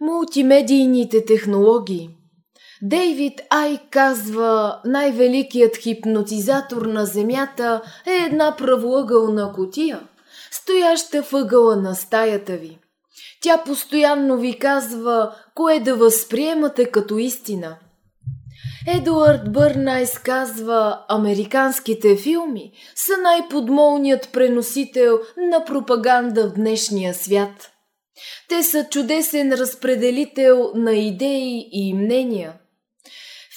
Мултимедийните технологии Дейвид Ай казва, най-великият хипнотизатор на Земята е една правоъгълна котия, стояща въгъла на стаята ви. Тя постоянно ви казва, кое да възприемате като истина. Едуард Бърнайс казва, американските филми са най-подмолният преносител на пропаганда в днешния свят. Те са чудесен разпределител на идеи и мнения.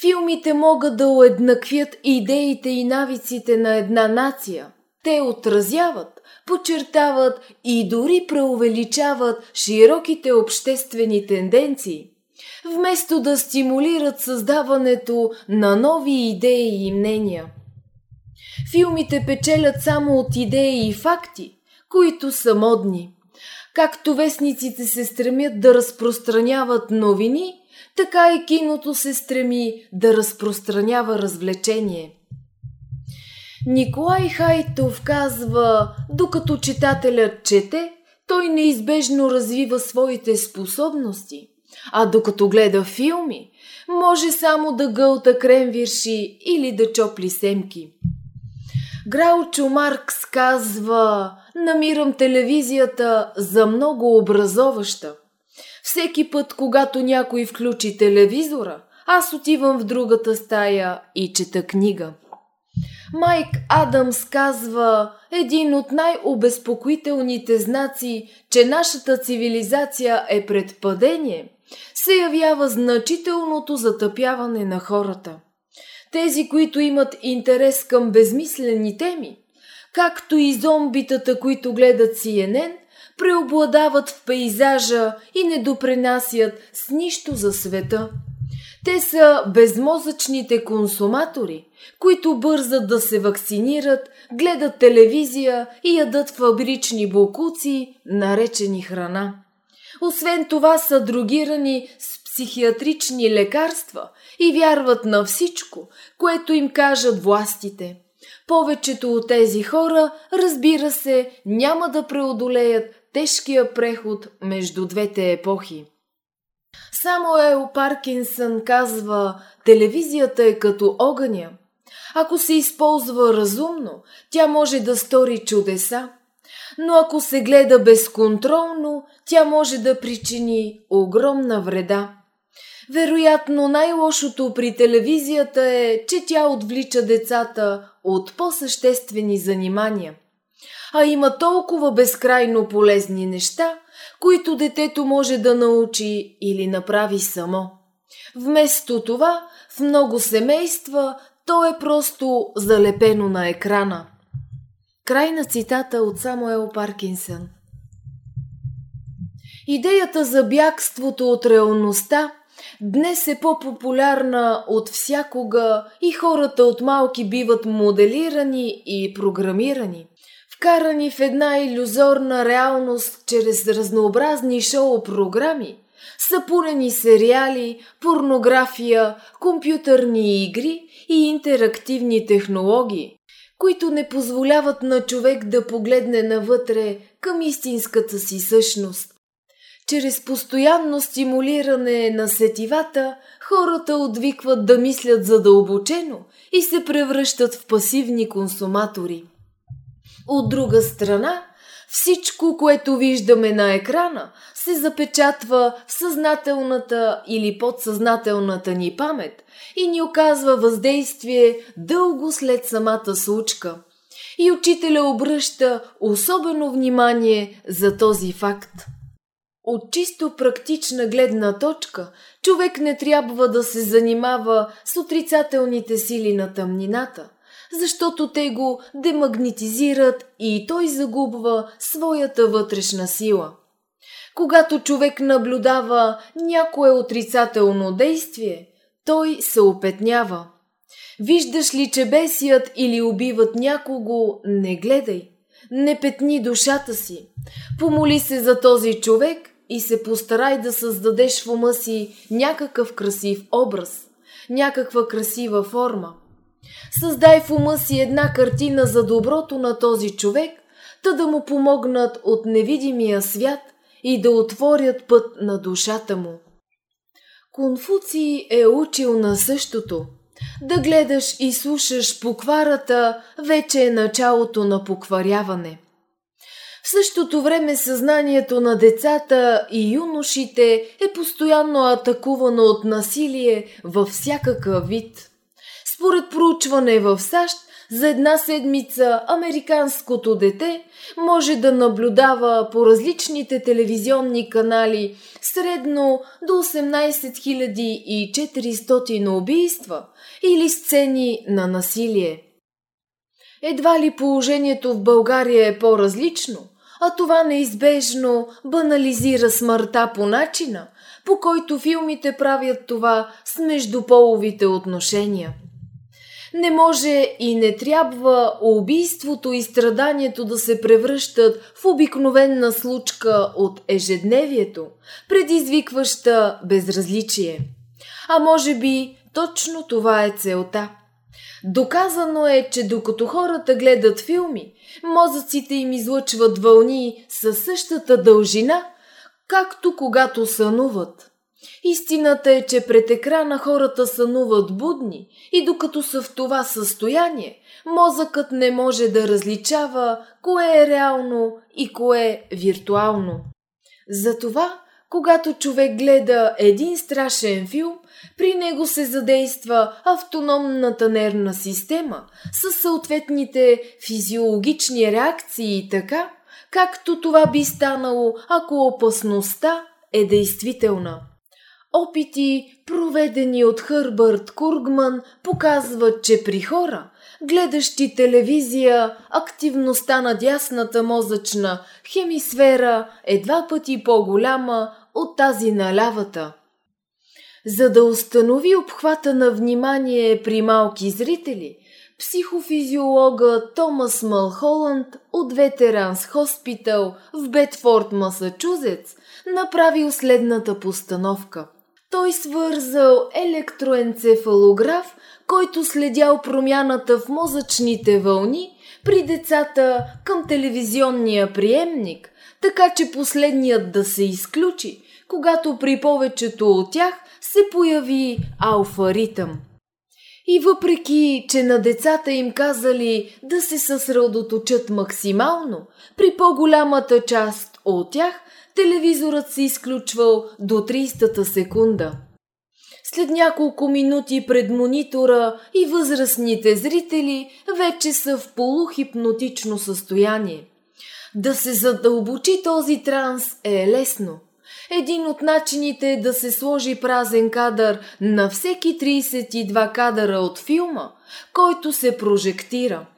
Филмите могат да уеднаквят идеите и навиците на една нация. Те отразяват, подчертават и дори преувеличават широките обществени тенденции, вместо да стимулират създаването на нови идеи и мнения. Филмите печелят само от идеи и факти, които са модни. Както вестниците се стремят да разпространяват новини, така и киното се стреми да разпространява развлечение. Николай Хайтов казва, докато читателят чете, той неизбежно развива своите способности, а докато гледа филми, може само да гълта кремвирши или да чопли семки. Граучо Маркс казва, намирам телевизията за много образоваща. Всеки път, когато някой включи телевизора, аз отивам в другата стая и чета книга. Майк Адамс казва, един от най-обезпокоителните знаци, че нашата цивилизация е пред падение, се явява значителното затъпяване на хората. Тези, които имат интерес към безмислени теми, както и зомбитата, които гледат CNN, преобладават в пейзажа и не допренасят с нищо за света – те са безмозъчните консуматори, които бързат да се вакцинират, гледат телевизия и ядат фабрични бокуци, наречени храна. Освен това са другирани с психиатрични лекарства и вярват на всичко, което им кажат властите. Повечето от тези хора, разбира се, няма да преодолеят тежкия преход между двете епохи. Самуел Паркинсън казва, телевизията е като огъня. Ако се използва разумно, тя може да стори чудеса, но ако се гледа безконтролно, тя може да причини огромна вреда. Вероятно най-лошото при телевизията е, че тя отвлича децата от по-съществени занимания. А има толкова безкрайно полезни неща, които детето може да научи или направи само. Вместо това, в много семейства то е просто залепено на екрана. Край на цитата от Самуел Паркинсън. Идеята за бягството от реалността днес е по-популярна от всякога и хората от малки биват моделирани и програмирани – вкарани в една иллюзорна реалност чрез разнообразни шоу-програми, съпурени сериали, порнография, компютърни игри и интерактивни технологии, които не позволяват на човек да погледне навътре към истинската си същност. Чрез постоянно стимулиране на сетивата, хората отвикват да мислят задълбочено и се превръщат в пасивни консуматори. От друга страна, всичко, което виждаме на екрана, се запечатва в съзнателната или подсъзнателната ни памет и ни оказва въздействие дълго след самата случка. И учителя обръща особено внимание за този факт. От чисто практична гледна точка, човек не трябва да се занимава с отрицателните сили на тъмнината – защото те го демагнетизират и той загубва своята вътрешна сила. Когато човек наблюдава някое отрицателно действие, той се опетнява. Виждаш ли, че бесият или убиват някого, не гледай. Не петни душата си. Помоли се за този човек и се постарай да създадеш в ума си някакъв красив образ, някаква красива форма – Създай в ума си една картина за доброто на този човек, та да му помогнат от невидимия свят и да отворят път на душата му. Конфуций е учил на същото. Да гледаш и слушаш покварата вече е началото на покваряване. В същото време съзнанието на децата и юношите е постоянно атакувано от насилие във всякакъв вид. Според проучване в САЩ, за една седмица американското дете може да наблюдава по различните телевизионни канали средно до 18 400 убийства или сцени на насилие. Едва ли положението в България е по-различно, а това неизбежно банализира смъртта по начина, по който филмите правят това с междуполовите отношения – не може и не трябва убийството и страданието да се превръщат в обикновена случка от ежедневието, предизвикваща безразличие. А може би точно това е целта. Доказано е, че докато хората гледат филми, мозъците им излъчват вълни със същата дължина, както когато сънуват – Истината е, че пред екрана хората сънуват будни и докато са в това състояние, мозъкът не може да различава кое е реално и кое е виртуално. Затова, когато човек гледа един страшен филм, при него се задейства автономната нервна система с съответните физиологични реакции така, както това би станало, ако опасността е действителна. Опити, проведени от Хърбърт Кургман, показват, че при хора, гледащи телевизия, активността на дясната мозъчна хемисфера е два пъти по-голяма от тази на лявата. За да установи обхвата на внимание при малки зрители, психофизиолога Томас Малхоланд от Ветеранс Хоспитал в Бетфорд, Масачузетс, направил следната постановка – той свързал електроенцефалограф, който следял промяната в мозъчните вълни при децата към телевизионния приемник, така че последният да се изключи, когато при повечето от тях се появи алфа-ритъм. И въпреки, че на децата им казали да се съсредоточат максимално, при по-голямата част от тях телевизорът се изключвал до 30-та секунда. След няколко минути пред монитора и възрастните зрители вече са в полухипнотично състояние. Да се задълбочи този транс е лесно. Един от начините е да се сложи празен кадър на всеки 32 кадъра от филма, който се прожектира –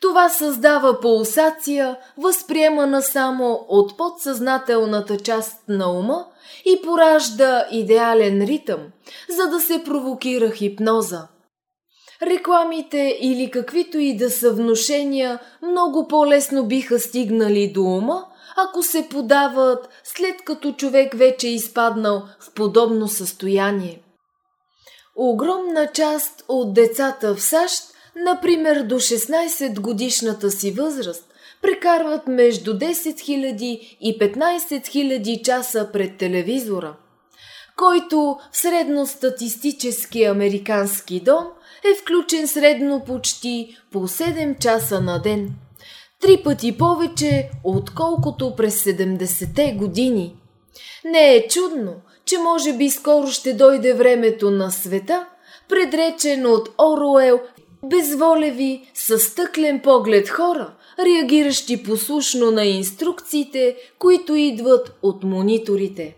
това създава пулсация, възприемана само от подсъзнателната част на ума и поражда идеален ритъм, за да се провокира хипноза. Рекламите или каквито и да са внушения много по-лесно биха стигнали до ума, ако се подават след като човек вече е изпаднал в подобно състояние. Огромна част от децата в САЩ например до 16 годишната си възраст, прекарват между 10 000 и 15 000 часа пред телевизора, който в средностатистически американски дом е включен средно почти по 7 часа на ден. Три пъти повече, отколкото през 70-те години. Не е чудно, че може би скоро ще дойде времето на света, предречен от Оруел безволеви, със стъклен поглед хора, реагиращи послушно на инструкциите, които идват от мониторите.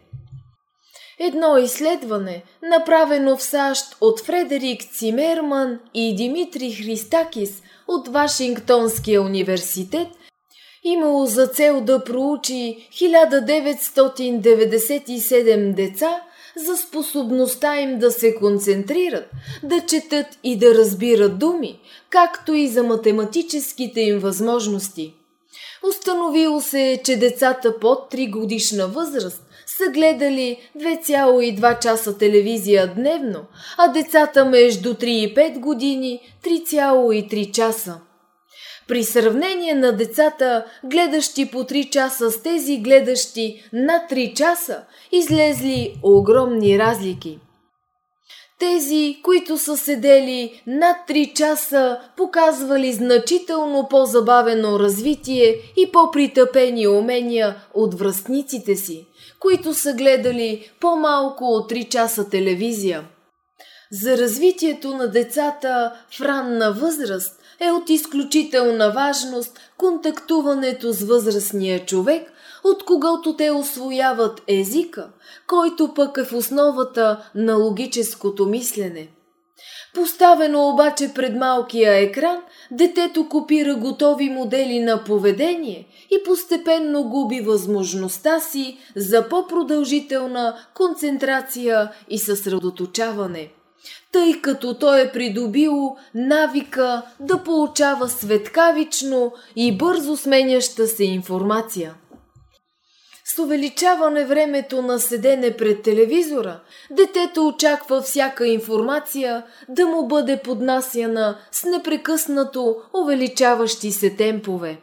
Едно изследване, направено в САЩ от Фредерик Цимерман и Димитри Христакис от Вашингтонския университет, имало за цел да проучи 1997 деца за способността им да се концентрират, да четат и да разбират думи, както и за математическите им възможности. Установило се, че децата под 3 годишна възраст са гледали 2,2 часа телевизия дневно, а децата между 3 и 5 години 3,3 часа. При сравнение на децата, гледащи по 3 часа с тези гледащи над 3 часа, излезли огромни разлики. Тези, които са седели над 3 часа, показвали значително по-забавено развитие и по-притъпени умения от връстниците си, които са гледали по-малко от 3 часа телевизия. За развитието на децата в ранна възраст е от изключителна важност контактуването с възрастния човек, от когото те освояват езика, който пък е в основата на логическото мислене. Поставено обаче пред малкия екран, детето копира готови модели на поведение и постепенно губи възможността си за по-продължителна концентрация и съсредоточаване – тъй като той е придобил навика да получава светкавично и бързо сменяща се информация. С увеличаване времето на седене пред телевизора, детето очаква всяка информация да му бъде поднасяна с непрекъснато увеличаващи се темпове.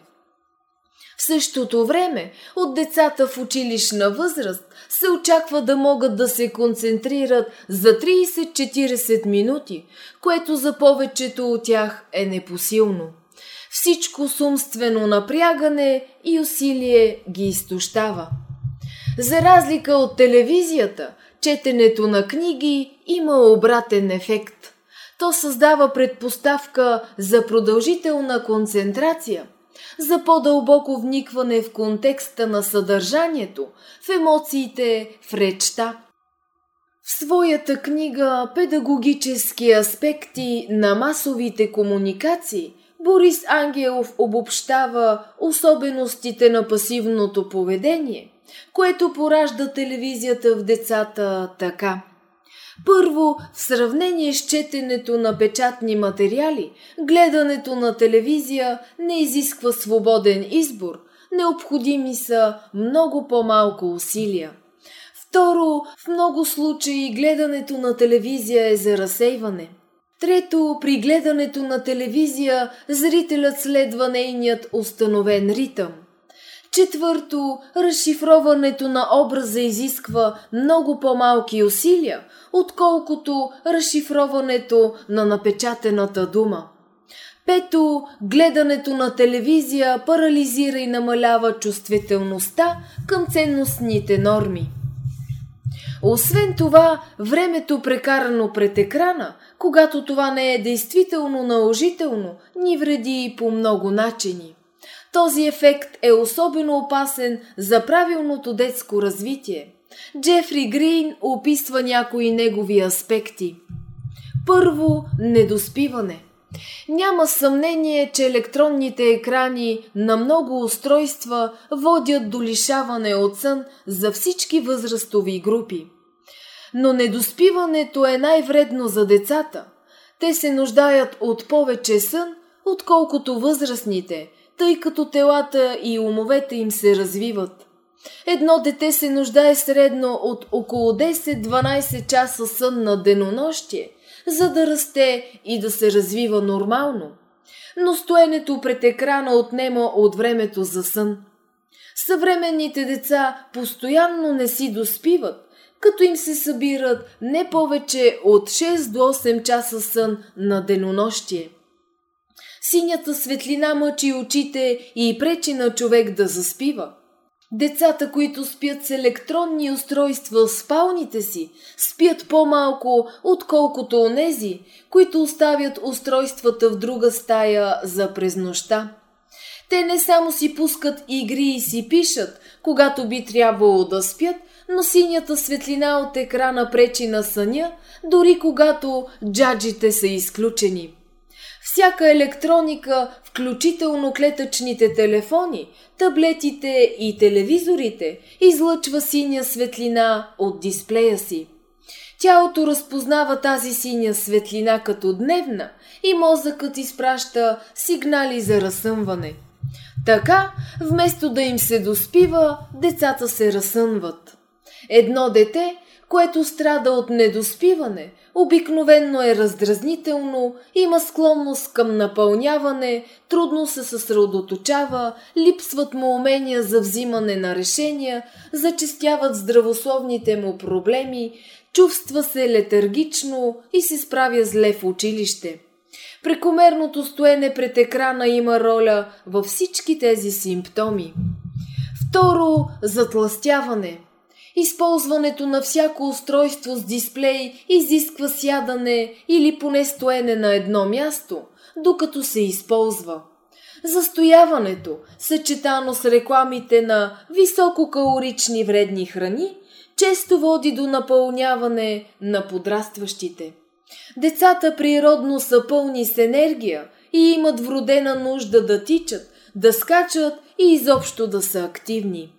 В същото време от децата в училищна възраст се очаква да могат да се концентрират за 30-40 минути, което за повечето от тях е непосилно. Всичко с умствено напрягане и усилие ги изтощава. За разлика от телевизията, четенето на книги има обратен ефект. То създава предпоставка за продължителна концентрация – за по-дълбоко вникване в контекста на съдържанието, в емоциите, в речта. В своята книга «Педагогически аспекти на масовите комуникации» Борис Ангелов обобщава особеностите на пасивното поведение, което поражда телевизията в децата така – първо, в сравнение с четенето на печатни материали, гледането на телевизия не изисква свободен избор, необходими са много по-малко усилия. Второ, в много случаи гледането на телевизия е за разсейване. Трето, при гледането на телевизия зрителят следва нейният установен ритъм – Четвърто, разшифроването на образа изисква много по-малки усилия, отколкото разшифроването на напечатената дума. Пето, гледането на телевизия парализира и намалява чувствителността към ценностните норми. Освен това, времето прекарано пред екрана, когато това не е действително наложително, ни вреди и по много начини. Този ефект е особено опасен за правилното детско развитие. Джефри Грин описва някои негови аспекти. Първо, недоспиване. Няма съмнение, че електронните екрани на много устройства водят до лишаване от сън за всички възрастови групи. Но недоспиването е най-вредно за децата. Те се нуждаят от повече сън, отколкото възрастните, тъй като телата и умовете им се развиват. Едно дете се нуждае средно от около 10-12 часа сън на денонощие, за да расте и да се развива нормално. Но стоенето пред екрана отнема от времето за сън. Съвременните деца постоянно не си доспиват, като им се събират не повече от 6 до 8 часа сън на денонощие. Синята светлина мъчи очите и пречи на човек да заспива. Децата, които спят с електронни устройства в спалните си, спят по-малко, отколкото онези, които оставят устройствата в друга стая за през нощта. Те не само си пускат игри и си пишат, когато би трябвало да спят, но синята светлина от екрана пречи на съня, дори когато джаджите са изключени. Всяка електроника, включително клетъчните телефони, таблетите и телевизорите, излъчва синя светлина от дисплея си. Тялото разпознава тази синя светлина като дневна и мозъкът изпраща сигнали за разсъмване. Така, вместо да им се доспива, децата се разсънват. Едно дете, което страда от недоспиване, обикновенно е раздразнително, има склонност към напълняване, трудно се съсредоточава, липсват му умения за взимане на решения, зачистяват здравословните му проблеми, чувства се летаргично и се справя зле в училище. Прекомерното стоене пред екрана има роля във всички тези симптоми. Второ, затластяване. Използването на всяко устройство с дисплей изисква сядане или поне стоене на едно място, докато се използва. Застояването, съчетано с рекламите на висококалорични вредни храни, често води до напълняване на подрастващите. Децата природно са пълни с енергия и имат вродена нужда да тичат, да скачат и изобщо да са активни.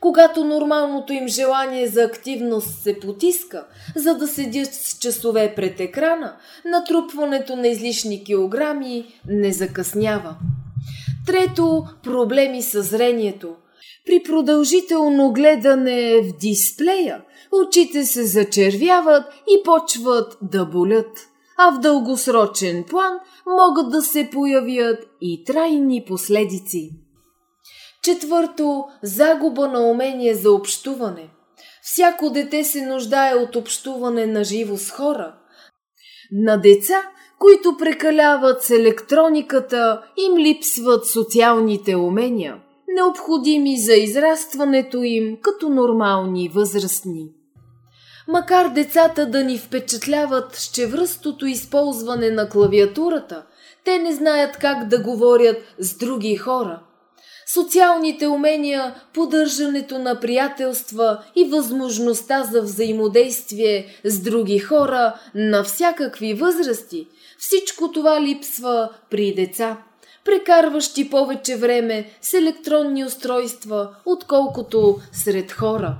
Когато нормалното им желание за активност се потиска, за да седят с часове пред екрана, натрупването на излишни килограми не закъснява. Трето, проблеми с зрението. При продължително гледане в дисплея, очите се зачервяват и почват да болят, а в дългосрочен план могат да се появят и трайни последици. Четвърто, загуба на умение за общуване. Всяко дете се нуждае от общуване на живо с хора. На деца, които прекаляват с електрониката, им липсват социалните умения, необходими за израстването им като нормални възрастни. Макар децата да ни впечатляват с чевръстото използване на клавиатурата, те не знаят как да говорят с други хора – социалните умения, поддържането на приятелства и възможността за взаимодействие с други хора на всякакви възрасти, всичко това липсва при деца, прекарващи повече време с електронни устройства, отколкото сред хора.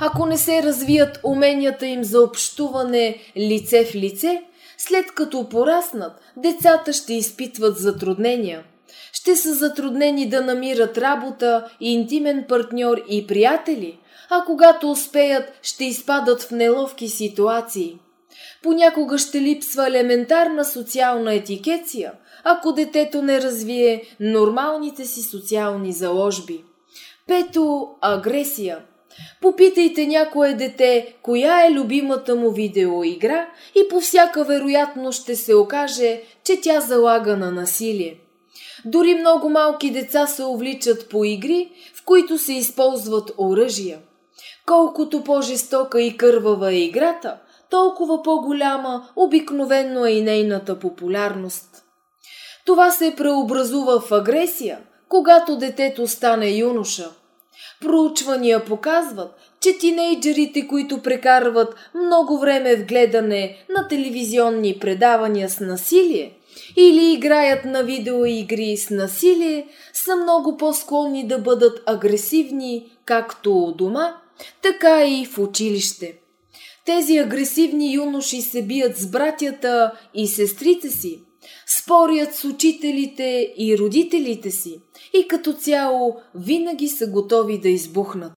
Ако не се развият уменията им за общуване лице в лице, след като пораснат, децата ще изпитват затруднения – ще са затруднени да намират работа, интимен партньор и приятели, а когато успеят, ще изпадат в неловки ситуации. Понякога ще липсва елементарна социална етикеция, ако детето не развие нормалните си социални заложби. Пето – агресия. Попитайте някое дете, коя е любимата му видеоигра и по всяка вероятност ще се окаже, че тя залага на насилие. Дори много малки деца се увличат по игри, в които се използват оръжия. Колкото по-жестока и кървава е играта, толкова по-голяма обикновенно е и нейната популярност. Това се преобразува в агресия, когато детето стане юноша. Проучвания показват, че тинейджерите, които прекарват много време в гледане на телевизионни предавания с насилие, или играят на видеоигри с насилие, са много по-склонни да бъдат агресивни както у дома, така и в училище. Тези агресивни юноши се бият с братята и сестрите си, спорят с учителите и родителите си и като цяло винаги са готови да избухнат.